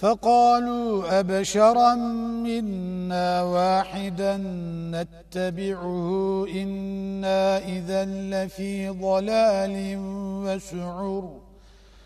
فقالوا أبشرا منا واحدا نتبعه إنا إذا لفي ضلال وسعر.